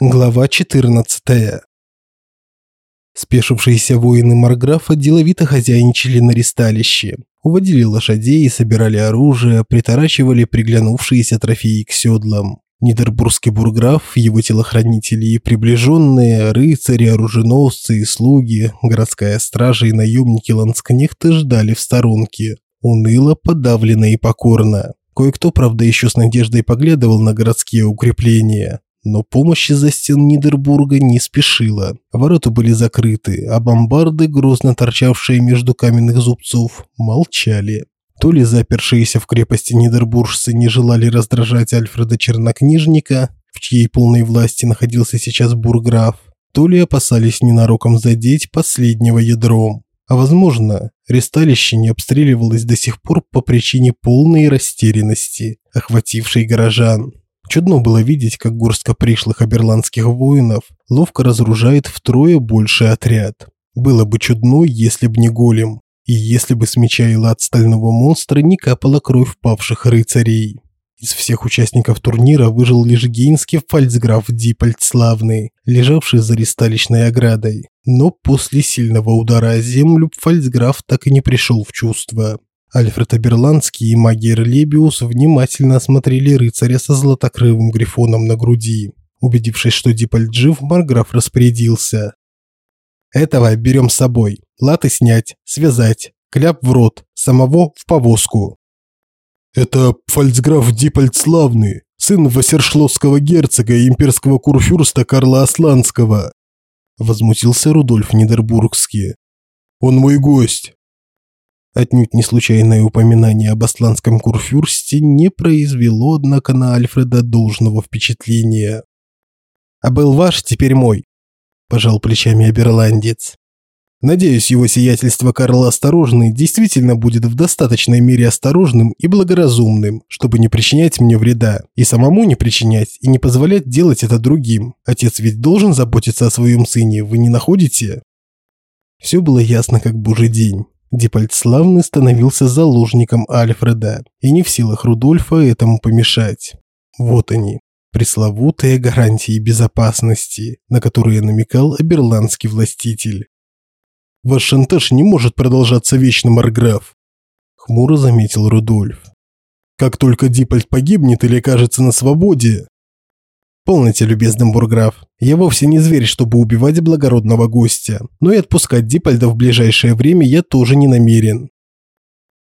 Глава 14. Спешившиеся воины Марграфа деловито хозяйничали на ристалище. Уводили лошадей, собирали оружие, приторачивали приглянувшиеся трофеи к седлам. Нидербургский бурграф, его телохранители и приближенные, рыцари, оруженосцы и слуги, городская стража и наемники ланскнехты ждали в сторонке. Уныло, подавленно и покорно. Кое-кто, правда, еще с надеждой поглядывал на городские укрепления. Но помощь из-за стен Нидербурга не спешила. Ворота были закрыты, а бомбарды, грозно торчавшие между каменных зубцов, молчали. То ли запершиеся в крепости Нидербуржцы не желали раздражать Альфреда Чернокнижника, в чьей полной власти находился сейчас бурграф, то ли опасались ненароком задеть последнего ядром. А возможно, ресталище не обстреливалось до сих пор по причине полной растерянности, охватившей горожан. Чудно было видеть, как горстка пришлых аберландских воинов ловко разоружает втрое больший отряд. Было бы чудно, если б не голем, и если бы с меча и лад стального монстра не капала кровь павших рыцарей. Из всех участников турнира выжил лишь гейнский фальцграф Дипольд Славный, лежавший за ристалищной оградой. Но после сильного удара о землю фальцграф так и не пришел в чувство. Альфред Аберландский и магер Лебиус внимательно осмотрели рыцаря со златокрылым грифоном на груди. Убедившись, что Дипольд жив, Марграф распорядился. «Этого берем с собой. Латы снять, связать, кляп в рот, самого в повозку». «Это фальцграф Дипольд Славный, сын Вассершлосского герцога и имперского курфюрста Карла Асланского», возмутился Рудольф Нидербургский. «Он мой гость, Отнюдь не случайное упоминание об асланском курфюрсте не произвело, однако, на Альфреда должного впечатления. «А был ваш, теперь мой», – пожал плечами оберландец. «Надеюсь, его сиятельство Карл Осторожный действительно будет в достаточной мере осторожным и благоразумным, чтобы не причинять мне вреда, и самому не причинять, и не позволять делать это другим. Отец ведь должен заботиться о своем сыне, вы не находите?» Все было ясно, как божий день. Дипольд славный становился заложником Альфреда, и не в силах Рудольфа этому помешать. Вот они, пресловутые гарантии безопасности, на которые намекал аберландский властитель. «Ваш шантаж не может продолжаться вечно, Марграф», – хмуро заметил Рудольф. «Как только Дипольд погибнет или окажется на свободе, Полноте, любезный бурграф. Я вовсе не зверь, чтобы убивать благородного гостя, но и отпускать Дипольда в ближайшее время я тоже не намерен.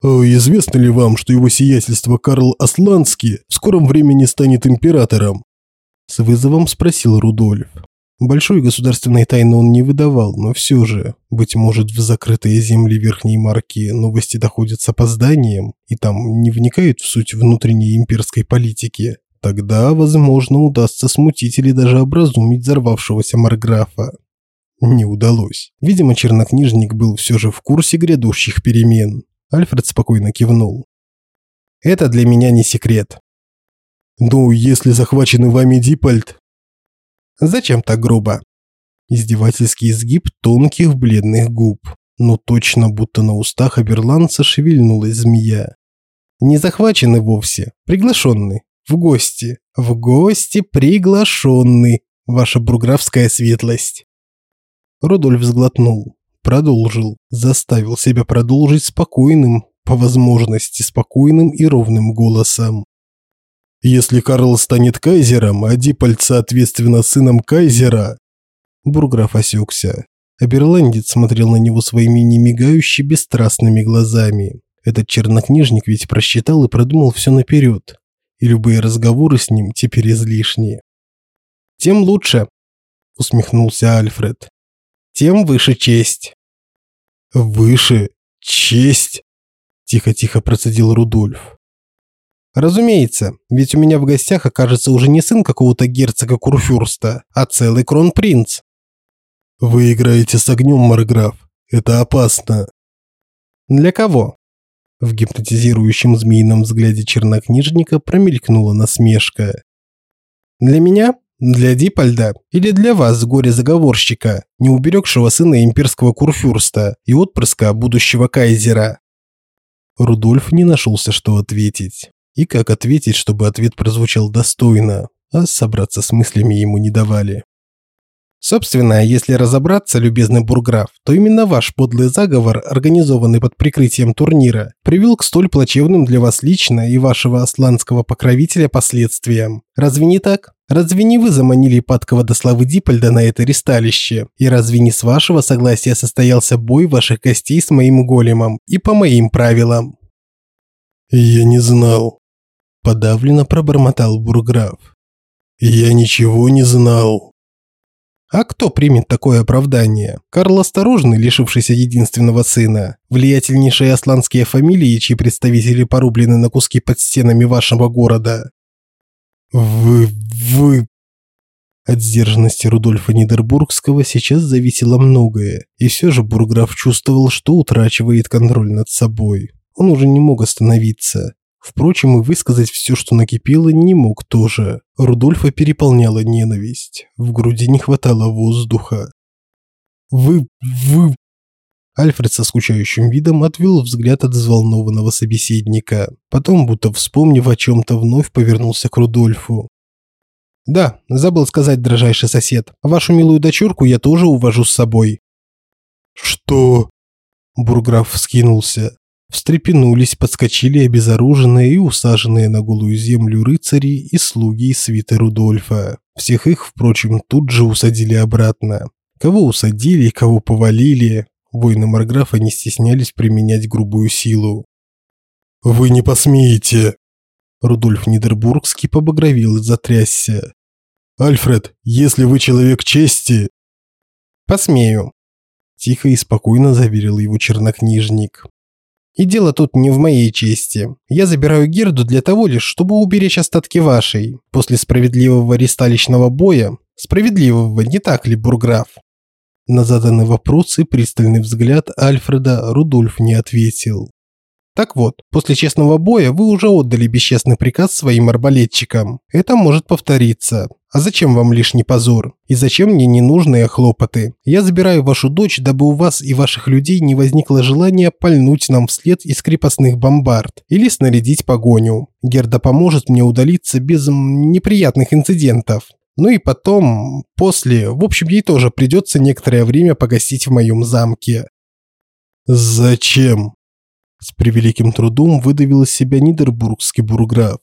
А известно ли вам, что его сиятельство Карл Асланский в скором времени станет императором? С вызовом спросил Рудольф. Большой государственной тайны он не выдавал, но все же, быть может, в закрытые земли Верхней Марки новости доходят с опозданием, и там не вникают в суть внутренней имперской политики. Тогда, возможно, удастся смутить или даже образумить взорвавшегося Марграфа. Не удалось. Видимо, чернокнижник был все же в курсе грядущих перемен. Альфред спокойно кивнул. Это для меня не секрет. Ну, если захваченный вами Дипольд... Зачем так грубо? Издевательский изгиб тонких бледных губ. Но точно будто на устах оберландца шевельнулась змея. Не захваченный вовсе, приглашенный. В гости, в гости приглашенный, ваша бурграфская светлость. Рудольф сглотнул, продолжил, заставил себя продолжить спокойным, по возможности спокойным и ровным голосом. Если Карл станет кайзером, а Дипольд, соответственно, сыном кайзера... Бурграф осекся. Аберландец смотрел на него своими немигающими бесстрастными глазами. Этот чернокнижник ведь просчитал и продумал все наперед и любые разговоры с ним теперь излишние. «Тем лучше», – усмехнулся Альфред. «Тем выше честь». «Выше? Честь?» – тихо-тихо процедил Рудольф. «Разумеется, ведь у меня в гостях окажется уже не сын какого-то герцога Курфюрста, а целый кронпринц». «Вы играете с огнем, Марграф. Это опасно». «Для кого?» В гипнотизирующем змеином взгляде чернокнижника промелькнула насмешка. «Для меня? Для Дипольда? Или для вас, горе-заговорщика, не уберегшего сына имперского курфюрста и отпрыска будущего кайзера?» Рудольф не нашелся, что ответить. И как ответить, чтобы ответ прозвучал достойно. а собраться с мыслями ему не давали. Собственно, если разобраться, любезный бурграф, то именно ваш подлый заговор, организованный под прикрытием турнира, привел к столь плачевным для вас лично и вашего асланского покровителя последствиям. Разве не так? Разве не вы заманили падкого до славы Дипольда на это ристалище? И разве не с вашего согласия состоялся бой ваших гостей с моим големом и по моим правилам? Я не знал. Подавленно пробормотал бурграф. Я ничего не знал. А кто примет такое оправдание? Карл Осторожный, лишившийся единственного сына, влиятельнейшие асланские фамилии, чьи представители порублены на куски под стенами вашего города. Вы... вы... От сдержанности Рудольфа Нидербургского сейчас зависело многое, и все же Бурграф чувствовал, что утрачивает контроль над собой. Он уже не мог остановиться. Впрочем, и высказать все, что накипело, не мог тоже. Рудольфа переполняла ненависть. В груди не хватало воздуха. «Вы... вы...» Альфред со скучающим видом отвел взгляд от взволнованного собеседника. Потом, будто вспомнив о чем-то, вновь повернулся к Рудольфу. «Да, забыл сказать, дрожайший сосед. Вашу милую дочурку я тоже увожу с собой». «Что?» Бурграф вскинулся встрепенулись, подскочили обезоруженные и усаженные на голую землю рыцари и слуги из свиты Рудольфа. Всех их, впрочем, тут же усадили обратно. Кого усадили, кого повалили, воины Марграфа не стеснялись применять грубую силу. «Вы не посмеете!» Рудольф Нидербургский побагровил и затрясся. «Альфред, если вы человек чести...» «Посмею», – тихо и спокойно заверил его чернокнижник. И дело тут не в моей чести. Я забираю Герду для того лишь, чтобы уберечь остатки вашей. После справедливого ресталищного боя. Справедливого, не так ли, бурграф? На заданный вопрос и пристальный взгляд Альфреда Рудольф не ответил. Так вот, после честного боя вы уже отдали бесчестный приказ своим арбалетчикам. Это может повториться. А зачем вам лишний позор? И зачем мне ненужные хлопоты? Я забираю вашу дочь, дабы у вас и ваших людей не возникло желания пальнуть нам вслед из крепостных бомбард или снарядить погоню. Герда поможет мне удалиться без неприятных инцидентов. Ну и потом, после, в общем, ей тоже придется некоторое время погостить в моем замке. Зачем? С превеликим трудом выдавил из себя Нидербургский бурграф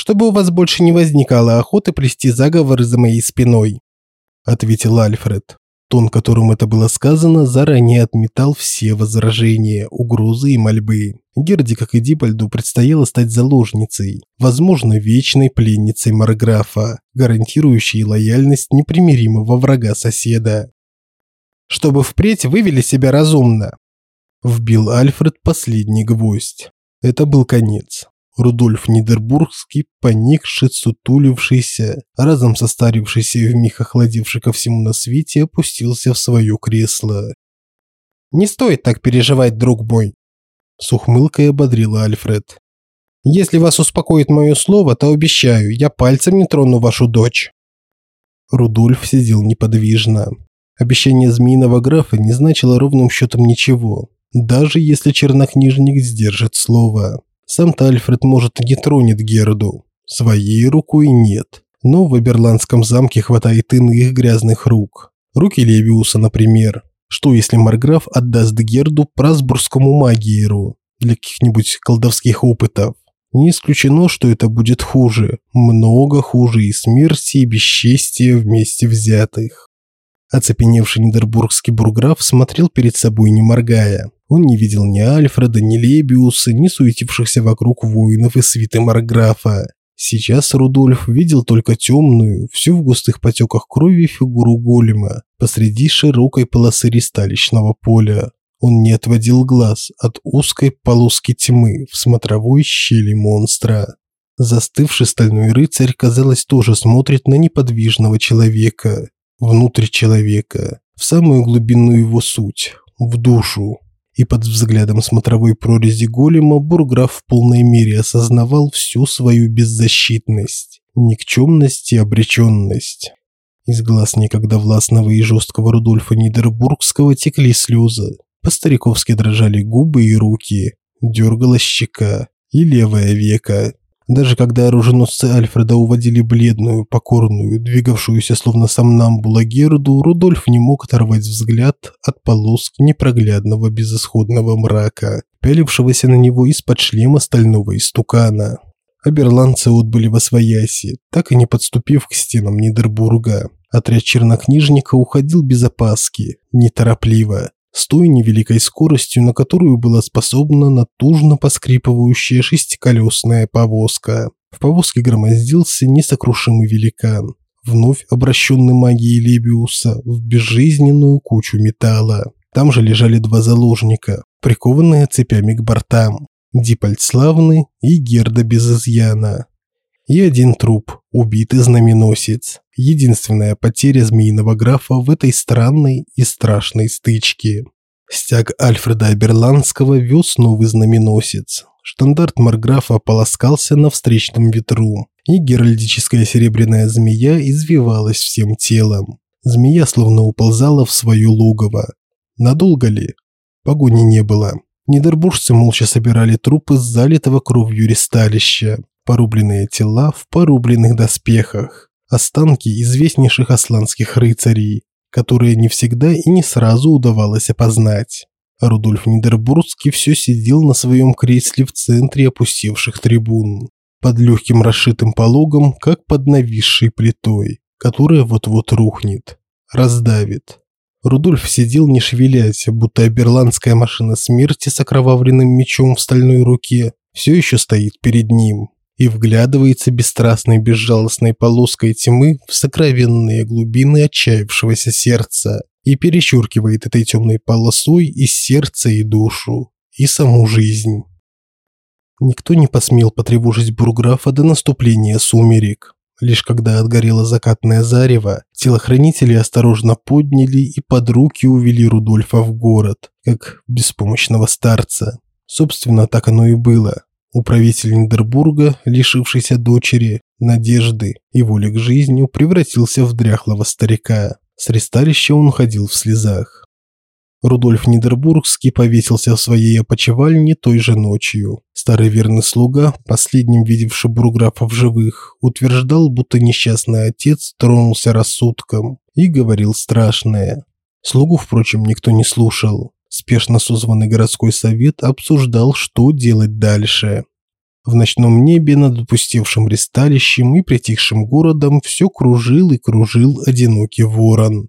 чтобы у вас больше не возникало охоты плести заговоры за моей спиной», – ответил Альфред. Тон, которым это было сказано, заранее отметал все возражения, угрозы и мольбы. Герди, как и Дипольду, предстояло стать заложницей, возможно, вечной пленницей Марграфа, гарантирующей лояльность непримиримого врага соседа. «Чтобы впредь вывели себя разумно», – вбил Альфред последний гвоздь. Это был конец. Рудольф Нидербургский, поникший, сутулившийся, разом состарившийся и вмиг охладевший ко всему на свете, опустился в свое кресло. «Не стоит так переживать, друг мой», – с ухмылкой ободрила Альфред. «Если вас успокоит мое слово, то обещаю, я пальцем не трону вашу дочь». Рудольф сидел неподвижно. Обещание змеиного графа не значило ровным счетом ничего, даже если чернокнижник сдержит слово. Сам-то Альфред, может, и не тронет Герду. Своей рукой нет. Но в Эберландском замке хватает иных грязных рук. Руки Левиуса, например. Что если Марграф отдаст Герду Прасбургскому магиеру для каких-нибудь колдовских опытов? Не исключено, что это будет хуже. Много хуже и смерти, и бесчестия вместе взятых. Оцепеневший Нидербургский бурграф смотрел перед собой, не моргая. Он не видел ни Альфреда, ни Лебиуса, ни суетившихся вокруг воинов и свиты Марграфа. Сейчас Рудольф видел только темную, всю в густых потеках крови фигуру голема посреди широкой полосы ристалищного поля. Он не отводил глаз от узкой полоски тьмы в смотровой щели монстра. Застывший стальной рыцарь, казалось, тоже смотрит на неподвижного человека, внутрь человека, в самую глубину его суть, в душу и под взглядом смотровой прорези голема бурграф в полной мере осознавал всю свою беззащитность, никчемность и обреченность. Из глаз некогда властного и жесткого Рудольфа Нидербургского текли слезы. По-стариковски дрожали губы и руки, дергалась щека и левое веко. Даже когда оруженосцы Альфреда уводили бледную, покорную, двигавшуюся словно сомнамбула Герду, Рудольф не мог оторвать взгляд от полоски непроглядного безысходного мрака, пялившегося на него из-под шлема стального истукана. А берландцы отбыли во свояси, так и не подступив к стенам Нидербурга. Отряд чернокнижника уходил без опаски, неторопливо, с той невеликой скоростью, на которую была способна натужно поскрипывающая шестиколесная повозка. В повозке громоздился несокрушимый великан, вновь обращенный магией Лебиуса в безжизненную кучу металла. Там же лежали два заложника, прикованные цепями к бортам. Дипольд Славный и Герда без изъяна. И один труп, убитый знаменосец. Единственная потеря змеиного графа в этой странной и страшной стычке. Стяг Альфреда Аберландского вез новый знаменосец. Штандарт Марграфа полоскался на встречном ветру, и геральдическая серебряная змея извивалась всем телом. Змея словно уползала в свое логово. Надолго ли? Погони не было. Нидербуржцы молча собирали трупы с залитого кровью ресталища порубленные тела в порубленных доспехах, останки известнейших асланских рыцарей, которые не всегда и не сразу удавалось опознать. Рудольф Нидербургский все сидел на своем кресле в центре опустевших трибун, под легким расшитым пологом, как под нависшей плитой, которая вот-вот рухнет, раздавит. Рудольф сидел не шевелясь, будто берландская машина смерти с окровавленным мечом в стальной руке все еще стоит перед ним и вглядывается бесстрастной безжалостной полоской тьмы в сокровенные глубины отчаявшегося сердца и перечеркивает этой темной полосой и сердце, и душу, и саму жизнь. Никто не посмел потревожить бурграфа до наступления сумерек. Лишь когда отгорело закатное зарево, телохранители осторожно подняли и под руки увели Рудольфа в город, как беспомощного старца. Собственно, так оно и было. Управитель Нидербурга, лишившийся дочери, надежды и воли к жизни, превратился в дряхлого старика. С ресталища он ходил в слезах. Рудольф Нидербургский повесился в своей опочивальне той же ночью. Старый верный слуга, последним видевший бурграфа в живых, утверждал, будто несчастный отец тронулся рассудком и говорил страшное. Слугу, впрочем, никто не слушал. Спешно созванный городской совет обсуждал, что делать дальше. В ночном небе над опустевшим ресталищем и притихшим городом все кружил и кружил одинокий ворон.